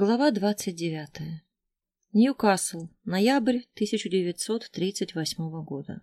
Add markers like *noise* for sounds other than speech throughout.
Глава 29. Ньюкасл. Ноябрь 1938 года.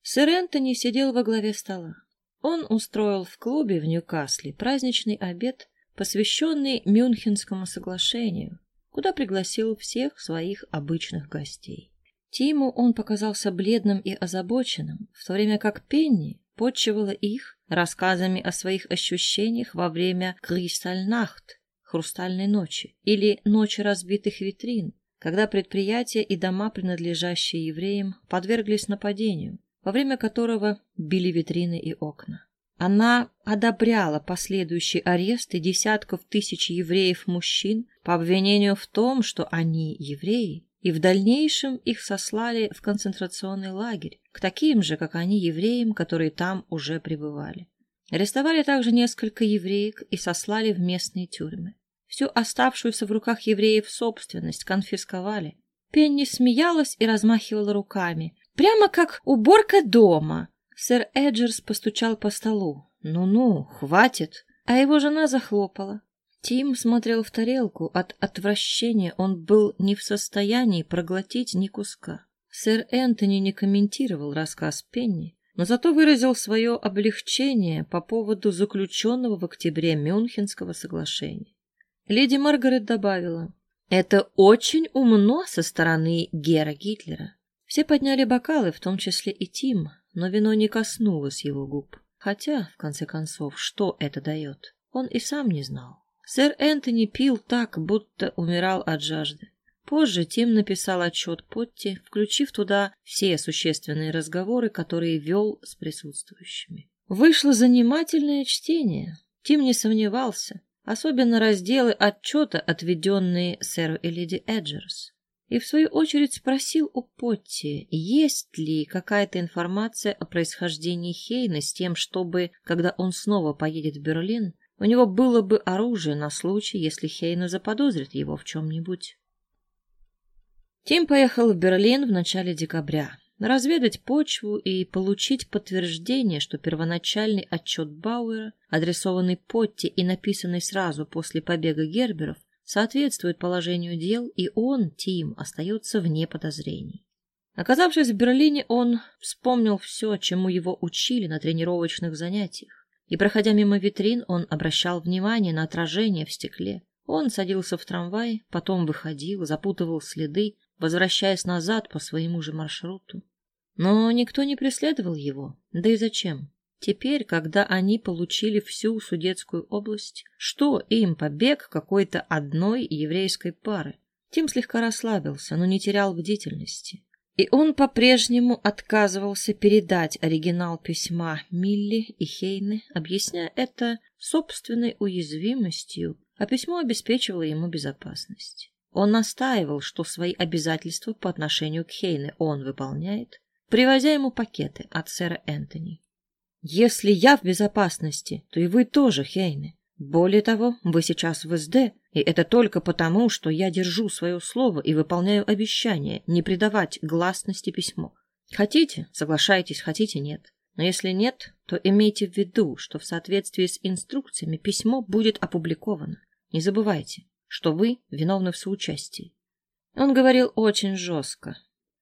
Сэр Энтони сидел во главе стола. Он устроил в клубе в Ньюкасле праздничный обед, посвященный Мюнхенскому соглашению, куда пригласил всех своих обычных гостей. Тиму он показался бледным и озабоченным, в то время как Пенни подчивала их рассказами о своих ощущениях во время «Кристальнахт», хрустальной ночи или ночи разбитых витрин, когда предприятия и дома, принадлежащие евреям, подверглись нападению, во время которого били витрины и окна. Она одобряла последующие аресты десятков тысяч евреев-мужчин по обвинению в том, что они евреи, и в дальнейшем их сослали в концентрационный лагерь, к таким же, как они, евреям, которые там уже пребывали. Арестовали также несколько евреек и сослали в местные тюрьмы. Всю оставшуюся в руках евреев собственность конфисковали. Пенни смеялась и размахивала руками. Прямо как уборка дома. Сэр Эджерс постучал по столу. «Ну-ну, хватит!» А его жена захлопала. Тим смотрел в тарелку. От отвращения он был не в состоянии проглотить ни куска. Сэр Энтони не комментировал рассказ Пенни, но зато выразил свое облегчение по поводу заключенного в октябре Мюнхенского соглашения. Леди Маргарет добавила, «Это очень умно со стороны Гера Гитлера». Все подняли бокалы, в том числе и Тим, но вино не коснулось его губ. Хотя, в конце концов, что это дает, он и сам не знал. Сэр Энтони пил так, будто умирал от жажды. Позже Тим написал отчет Потти, включив туда все существенные разговоры, которые вел с присутствующими. Вышло занимательное чтение. Тим не сомневался, особенно разделы отчета, отведенные сэру и леди Эджерс. И в свою очередь спросил у Потти, есть ли какая-то информация о происхождении Хейна с тем, чтобы, когда он снова поедет в Берлин, у него было бы оружие на случай, если Хейна заподозрит его в чем-нибудь. Тим поехал в Берлин в начале декабря, разведать почву и получить подтверждение, что первоначальный отчет Бауэра, адресованный Потти и написанный сразу после побега Герберов, соответствует положению дел, и он, Тим, остается вне подозрений. Оказавшись в Берлине, он вспомнил все, чему его учили на тренировочных занятиях. И, проходя мимо витрин, он обращал внимание на отражение в стекле. Он садился в трамвай, потом выходил, запутывал следы, возвращаясь назад по своему же маршруту. Но никто не преследовал его, да и зачем? Теперь, когда они получили всю Судетскую область, что им побег какой-то одной еврейской пары? Тим слегка расслабился, но не терял бдительности. И он по-прежнему отказывался передать оригинал письма Милли и Хейне, объясняя это собственной уязвимостью, а письмо обеспечивало ему безопасность. Он настаивал, что свои обязательства по отношению к Хейне он выполняет, привозя ему пакеты от сэра Энтони. «Если я в безопасности, то и вы тоже, Хейне. Более того, вы сейчас в СД, и это только потому, что я держу свое слово и выполняю обещание не придавать гласности письму. Хотите, соглашайтесь, хотите, нет. Но если нет, то имейте в виду, что в соответствии с инструкциями письмо будет опубликовано. Не забывайте, что вы виновны в соучастии. Он говорил очень жестко,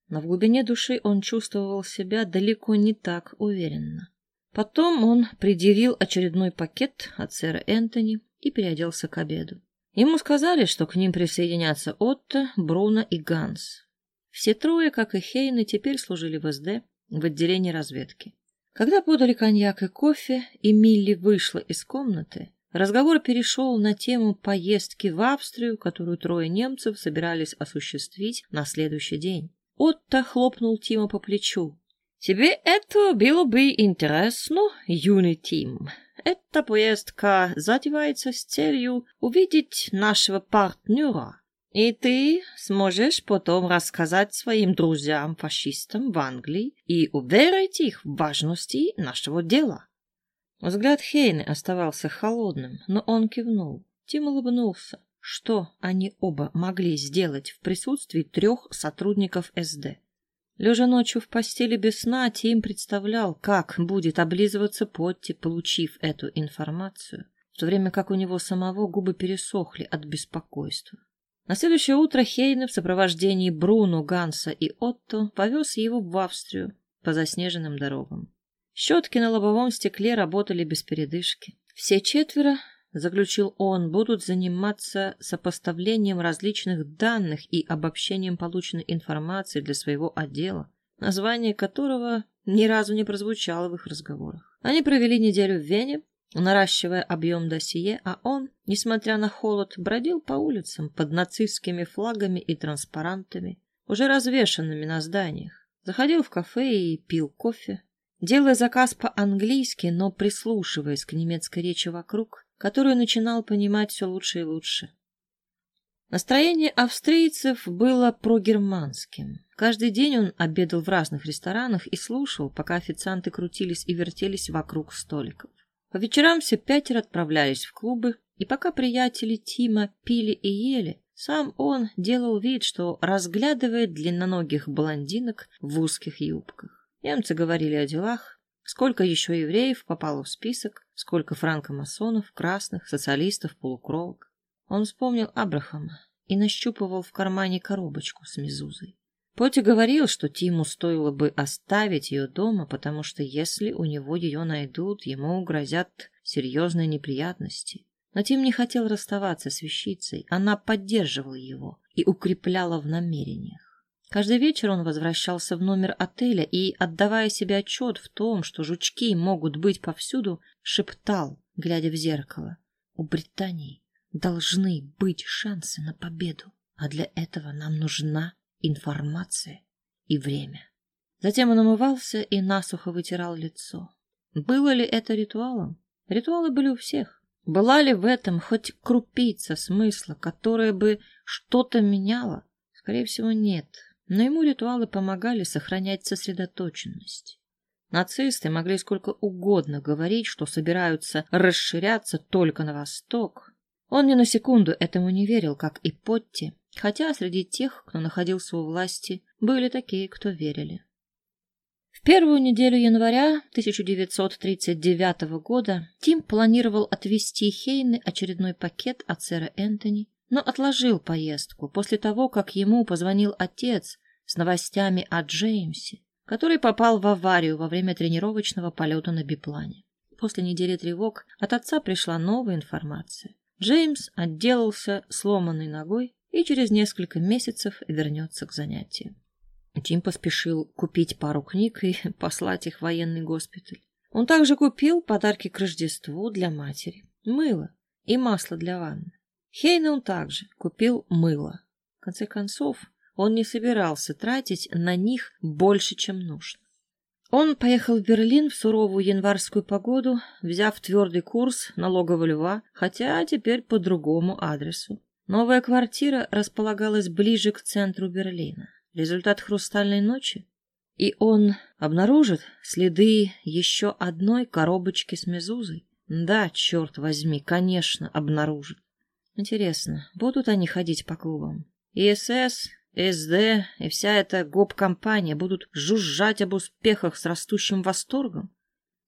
но в глубине души он чувствовал себя далеко не так уверенно. Потом он предъявил очередной пакет от сэра Энтони и переоделся к обеду. Ему сказали, что к ним присоединятся Отто, Бруно и Ганс. Все трое, как и Хейны, теперь служили в СД в отделении разведки. Когда подали коньяк и кофе, и Милли вышла из комнаты, Разговор перешел на тему поездки в Австрию, которую трое немцев собирались осуществить на следующий день. Отто хлопнул Тима по плечу. «Тебе это было бы интересно, юный Тим. Эта поездка затевается с целью увидеть нашего партнера, и ты сможешь потом рассказать своим друзьям-фашистам в Англии и уверить их в важности нашего дела». Взгляд Хейны оставался холодным, но он кивнул. Тим улыбнулся. Что они оба могли сделать в присутствии трех сотрудников СД? Лежа ночью в постели без сна, Тим представлял, как будет облизываться Потти, получив эту информацию. в то время как у него самого губы пересохли от беспокойства. На следующее утро Хейне в сопровождении Бруно, Ганса и Отто повез его в Австрию по заснеженным дорогам. Щетки на лобовом стекле работали без передышки. Все четверо, заключил он, будут заниматься сопоставлением различных данных и обобщением полученной информации для своего отдела, название которого ни разу не прозвучало в их разговорах. Они провели неделю в Вене, наращивая объем досье, а он, несмотря на холод, бродил по улицам под нацистскими флагами и транспарантами, уже развешанными на зданиях. Заходил в кафе и пил кофе, делая заказ по-английски, но прислушиваясь к немецкой речи вокруг, которую начинал понимать все лучше и лучше. Настроение австрийцев было прогерманским. Каждый день он обедал в разных ресторанах и слушал, пока официанты крутились и вертелись вокруг столиков. По вечерам все пятеро отправлялись в клубы, и пока приятели Тима пили и ели, сам он делал вид, что разглядывает длинноногих блондинок в узких юбках. Немцы говорили о делах, сколько еще евреев попало в список, сколько франкомасонов, красных, социалистов, полукровок. Он вспомнил Абрахама и нащупывал в кармане коробочку с мезузой. Поти говорил, что Тиму стоило бы оставить ее дома, потому что если у него ее найдут, ему грозят серьезные неприятности. Но Тим не хотел расставаться с вещицей, она поддерживала его и укрепляла в намерениях. Каждый вечер он возвращался в номер отеля и, отдавая себе отчет в том, что жучки могут быть повсюду, шептал, глядя в зеркало, «У Британии должны быть шансы на победу, а для этого нам нужна информация и время. Затем он умывался и насухо вытирал лицо. Было ли это ритуалом? Ритуалы были у всех. Была ли в этом хоть крупица смысла, которая бы что-то меняла? Скорее всего, нет. Но ему ритуалы помогали сохранять сосредоточенность. Нацисты могли сколько угодно говорить, что собираются расширяться только на восток. Он ни на секунду этому не верил, как и Потти, Хотя среди тех, кто находился у власти, были такие, кто верили. В первую неделю января 1939 года Тим планировал отвезти Хейны очередной пакет от сэра Энтони, но отложил поездку после того, как ему позвонил отец с новостями о Джеймсе, который попал в аварию во время тренировочного полета на биплане. После недели тревог от отца пришла новая информация. Джеймс отделался сломанной ногой и через несколько месяцев вернется к занятию. Тим поспешил купить пару книг и *laughs* послать их в военный госпиталь. Он также купил подарки к Рождеству для матери, мыло и масло для ванны. Хейна он также купил мыло. В конце концов, он не собирался тратить на них больше, чем нужно. Он поехал в Берлин в суровую январскую погоду, взяв твердый курс налогового льва, хотя теперь по другому адресу. Новая квартира располагалась ближе к центру Берлина. Результат хрустальной ночи? И он обнаружит следы еще одной коробочки с мезузой? Да, черт возьми, конечно, обнаружит. Интересно, будут они ходить по клубам? ИСС, СД и вся эта гоп-компания будут жужжать об успехах с растущим восторгом?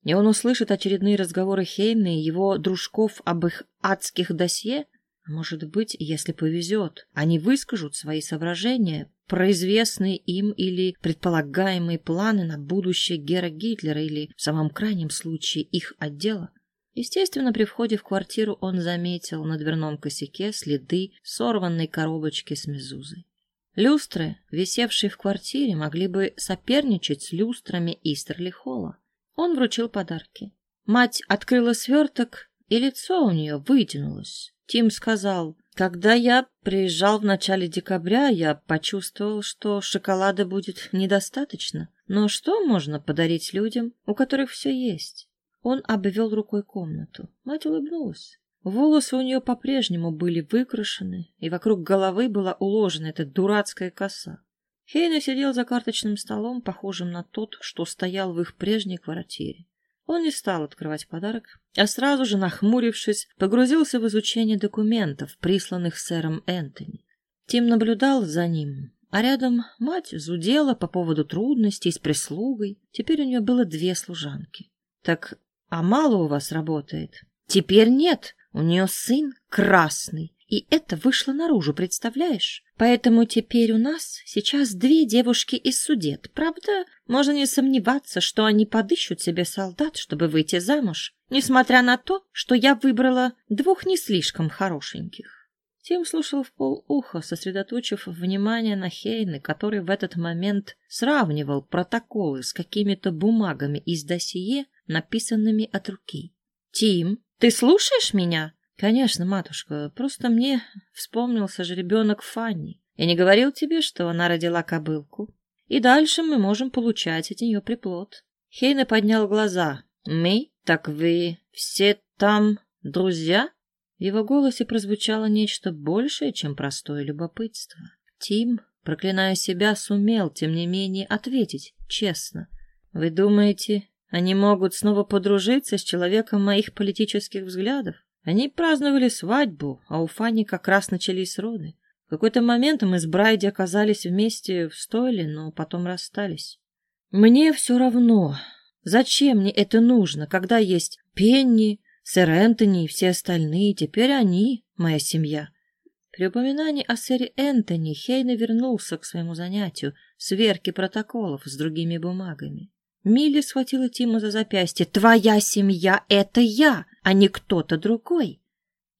И он услышит очередные разговоры Хейна и его дружков об их адских досье? Может быть, если повезет, они выскажут свои соображения про известные им или предполагаемые планы на будущее Гера Гитлера или, в самом крайнем случае, их отдела. Естественно, при входе в квартиру он заметил на дверном косяке следы сорванной коробочки с мезузой. Люстры, висевшие в квартире, могли бы соперничать с люстрами Истерли Холла. Он вручил подарки. Мать открыла сверток, и лицо у нее вытянулось. Тим сказал, когда я приезжал в начале декабря, я почувствовал, что шоколада будет недостаточно. Но что можно подарить людям, у которых все есть? Он обвел рукой комнату. Мать улыбнулась. Волосы у нее по-прежнему были выкрашены, и вокруг головы была уложена эта дурацкая коса. Хейна сидел за карточным столом, похожим на тот, что стоял в их прежней квартире. Он не стал открывать подарок, а сразу же, нахмурившись, погрузился в изучение документов, присланных сэром Энтони. Тим наблюдал за ним, а рядом мать зудела по поводу трудностей с прислугой. Теперь у нее было две служанки. «Так, а мало у вас работает?» Теперь нет, у нее сын красный. И это вышло наружу, представляешь? Поэтому теперь у нас сейчас две девушки из судет. Правда, можно не сомневаться, что они подыщут себе солдат, чтобы выйти замуж, несмотря на то, что я выбрала двух не слишком хорошеньких. Тим слушал в полуха, сосредоточив внимание на Хейне, который в этот момент сравнивал протоколы с какими-то бумагами из досье, написанными от руки. «Тим, ты слушаешь меня?» «Конечно, матушка, просто мне вспомнился же ребенок Фанни. Я не говорил тебе, что она родила кобылку? И дальше мы можем получать от нее приплод». Хейне поднял глаза. «Мы? Так вы все там друзья?» В его голосе прозвучало нечто большее, чем простое любопытство. Тим, проклиная себя, сумел, тем не менее, ответить честно. «Вы думаете, они могут снова подружиться с человеком моих политических взглядов? Они праздновали свадьбу, а у Фани как раз начались роды. В какой-то момент мы с Брайди оказались вместе в стойле, но потом расстались. Мне все равно. Зачем мне это нужно, когда есть Пенни, Сэр Энтони и все остальные, теперь они моя семья. При упоминании о сэре Энтони Хейна вернулся к своему занятию сверки протоколов с другими бумагами. Милли схватила Тима за запястье. «Твоя семья — это я, а не кто-то другой!»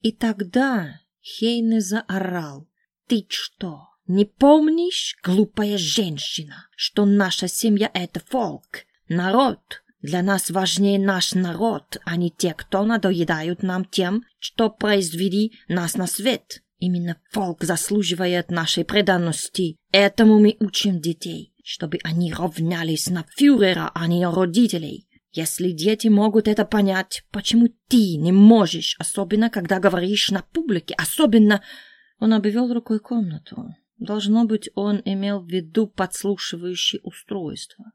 И тогда Хейне заорал. «Ты что, не помнишь, глупая женщина, что наша семья — это фолк, народ, для нас важнее наш народ, а не те, кто надоедают нам тем, что произвели нас на свет. Именно фолк заслуживает нашей преданности. Этому мы учим детей, чтобы они равнялись на фюрера, а не родителей. Если дети могут это понять, почему ты не можешь, особенно когда говоришь на публике, особенно... Он обвел рукой комнату. Должно быть, он имел в виду подслушивающее устройство.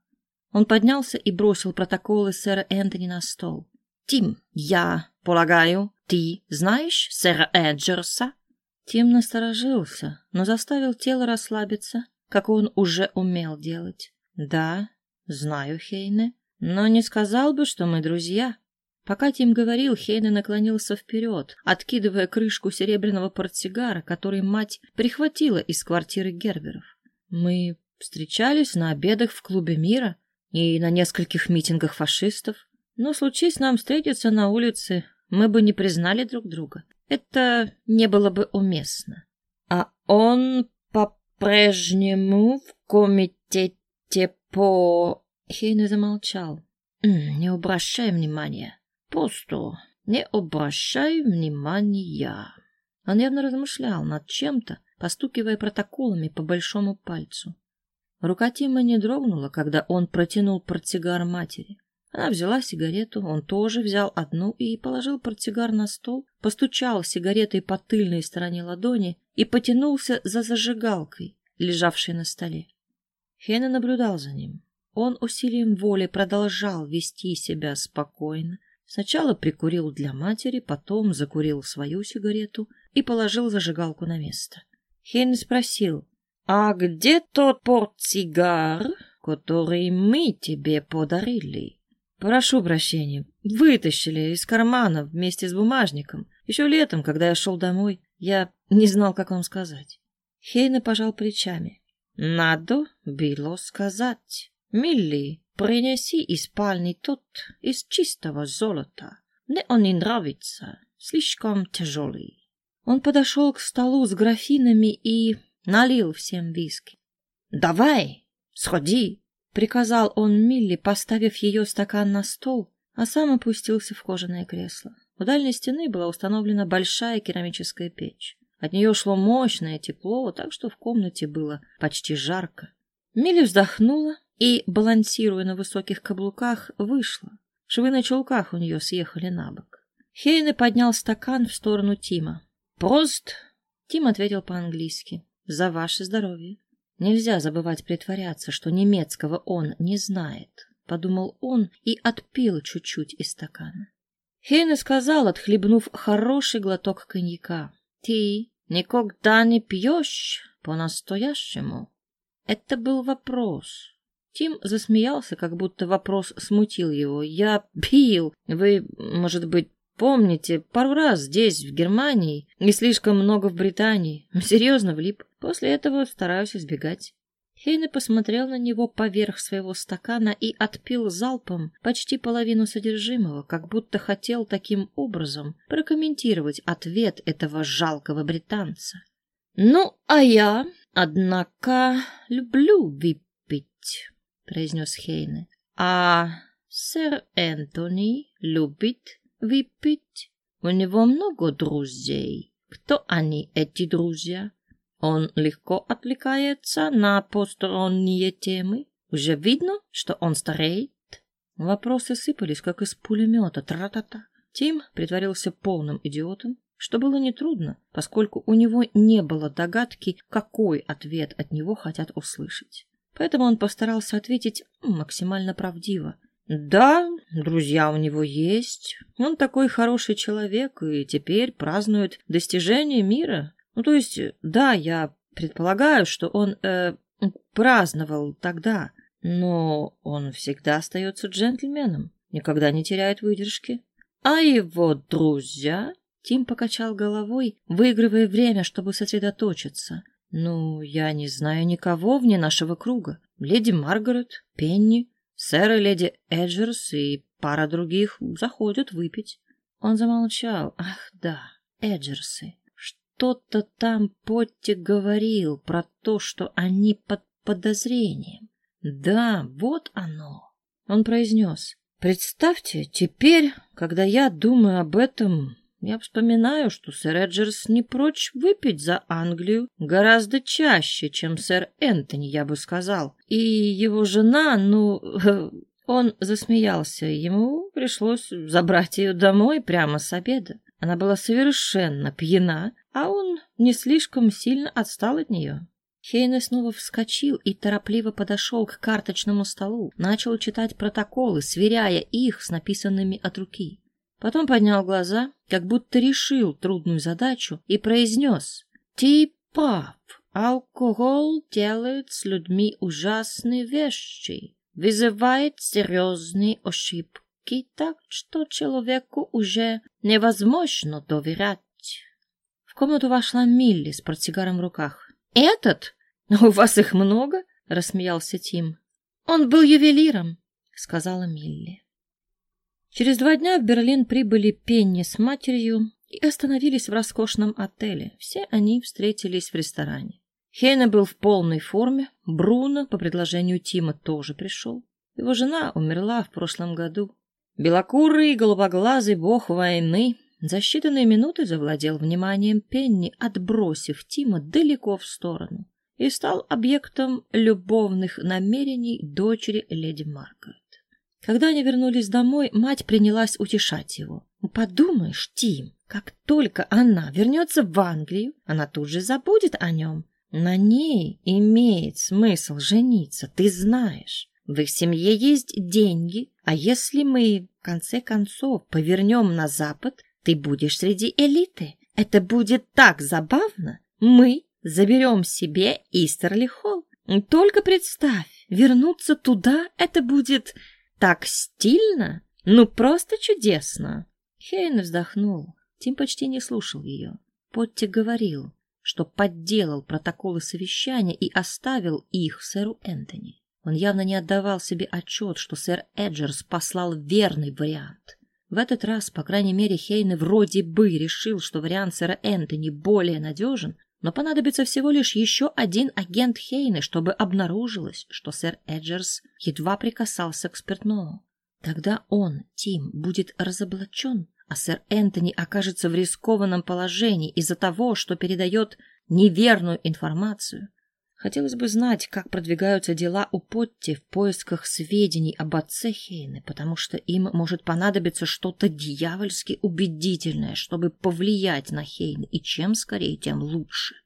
Он поднялся и бросил протоколы сэра Энтони на стол. «Тим, я полагаю, ты знаешь сэра Эджерса?» Тим насторожился, но заставил тело расслабиться, как он уже умел делать. «Да, знаю Хейне, но не сказал бы, что мы друзья». Пока Тим говорил, Хейне наклонился вперед, откидывая крышку серебряного портсигара, который мать прихватила из квартиры Герберов. «Мы встречались на обедах в клубе мира», и на нескольких митингах фашистов. Но случись нам встретиться на улице, мы бы не признали друг друга. Это не было бы уместно. А он по-прежнему в комитете по... Хейне замолчал. «Не обращай внимания. Просто не обращай внимания». Он явно размышлял над чем-то, постукивая протоколами по большому пальцу. Рука Тима не дрогнула, когда он протянул портсигар матери. Она взяла сигарету, он тоже взял одну и положил портсигар на стол, постучал сигаретой по тыльной стороне ладони и потянулся за зажигалкой, лежавшей на столе. Хена наблюдал за ним. Он усилием воли продолжал вести себя спокойно. Сначала прикурил для матери, потом закурил свою сигарету и положил зажигалку на место. Хейн спросил, «А где тот портсигар, который мы тебе подарили?» «Прошу прощения, вытащили из кармана вместе с бумажником. Еще летом, когда я шел домой, я не знал, как вам сказать». Хейна пожал плечами. «Надо было сказать. Милли, принеси из спальни тот из чистого золота. Мне он не нравится, слишком тяжелый». Он подошел к столу с графинами и налил всем виски. «Давай, сходи!» — приказал он Милли, поставив ее стакан на стол, а сам опустился в кожаное кресло. У дальней стены была установлена большая керамическая печь. От нее шло мощное тепло, так что в комнате было почти жарко. Милли вздохнула и, балансируя на высоких каблуках, вышла. Швы на чулках у нее съехали на бок. Хейне поднял стакан в сторону Тима. «Прост!» Тим ответил по-английски. За ваше здоровье. Нельзя забывать притворяться, что немецкого он не знает, подумал он и отпил чуть-чуть из стакана. Хейне сказал, отхлебнув хороший глоток коньяка. Ты никогда не пьешь по-настоящему? Это был вопрос. Тим засмеялся, как будто вопрос смутил его. Я пил. Вы, может быть, помните, пару раз здесь, в Германии, и слишком много в Британии. Серьезно влип. После этого стараюсь избегать. Хейне посмотрел на него поверх своего стакана и отпил залпом почти половину содержимого, как будто хотел таким образом прокомментировать ответ этого жалкого британца. «Ну, а я, однако, люблю выпить», — произнес Хейне. «А сэр Энтони любит выпить? У него много друзей. Кто они, эти друзья?» Он легко отвлекается на посторонние темы. Уже видно, что он стареет. Вопросы сыпались, как из пулемета. Тра-та-та. Тим притворился полным идиотом, что было нетрудно, поскольку у него не было догадки, какой ответ от него хотят услышать. Поэтому он постарался ответить максимально правдиво. Да, друзья у него есть. Он такой хороший человек и теперь празднует достижение мира. Ну, то есть, да, я предполагаю, что он э, праздновал тогда, но он всегда остается джентльменом, никогда не теряет выдержки. А его друзья... Тим покачал головой, выигрывая время, чтобы сосредоточиться. «Ну, я не знаю никого вне нашего круга. Леди Маргарет, Пенни, сэр и леди Эджерс и пара других заходят выпить». Он замолчал. «Ах, да, Эджерсы. Что-то там Потти говорил про то, что они под подозрением. Да, вот оно. Он произнес. Представьте, теперь, когда я думаю об этом, я вспоминаю, что сэр Эджерс не прочь выпить за Англию гораздо чаще, чем сэр Энтони, я бы сказал. И его жена, ну, *laughs* он засмеялся, ему пришлось забрать ее домой прямо с обеда. Она была совершенно пьяна, а он не слишком сильно отстал от нее. Хейне снова вскочил и торопливо подошел к карточному столу, начал читать протоколы, сверяя их с написанными от руки. Потом поднял глаза, как будто решил трудную задачу, и произнес «Типа, алкоголь делает с людьми ужасные вещи, вызывает серьезные ошибки, так что человеку уже невозможно доверять». В комнату вошла Милли с портсигаром в руках. «Этот? У вас их много?» — рассмеялся Тим. «Он был ювелиром», — сказала Милли. Через два дня в Берлин прибыли Пенни с матерью и остановились в роскошном отеле. Все они встретились в ресторане. Хейна был в полной форме, Бруно, по предложению Тима, тоже пришел. Его жена умерла в прошлом году. Белокурый, голубоглазый бог войны за считанные минуты завладел вниманием Пенни, отбросив Тима далеко в сторону, и стал объектом любовных намерений дочери леди Маргарет. Когда они вернулись домой, мать принялась утешать его. «Подумаешь, Тим, как только она вернется в Англию, она тут же забудет о нем. На ней имеет смысл жениться, ты знаешь. В их семье есть деньги, а если мы, в конце концов, повернем на запад, ты будешь среди элиты. Это будет так забавно. Мы заберем себе Истерли Холл. Только представь, вернуться туда это будет так стильно, ну просто чудесно. Хейн вздохнул. Тим почти не слушал ее. Потти говорил, что подделал протоколы совещания и оставил их сэру Энтони. Он явно не отдавал себе отчет, что сэр Эджерс послал верный вариант. В этот раз, по крайней мере, Хейне вроде бы решил, что вариант сэра Энтони более надежен, но понадобится всего лишь еще один агент Хейны, чтобы обнаружилось, что сэр Эджерс едва прикасался к спиртному. Тогда он, Тим, будет разоблачен, а сэр Энтони окажется в рискованном положении из-за того, что передает неверную информацию. Хотелось бы знать, как продвигаются дела у Потти в поисках сведений об отце Хейны, потому что им может понадобиться что-то дьявольски убедительное, чтобы повлиять на Хейны, и чем скорее, тем лучше.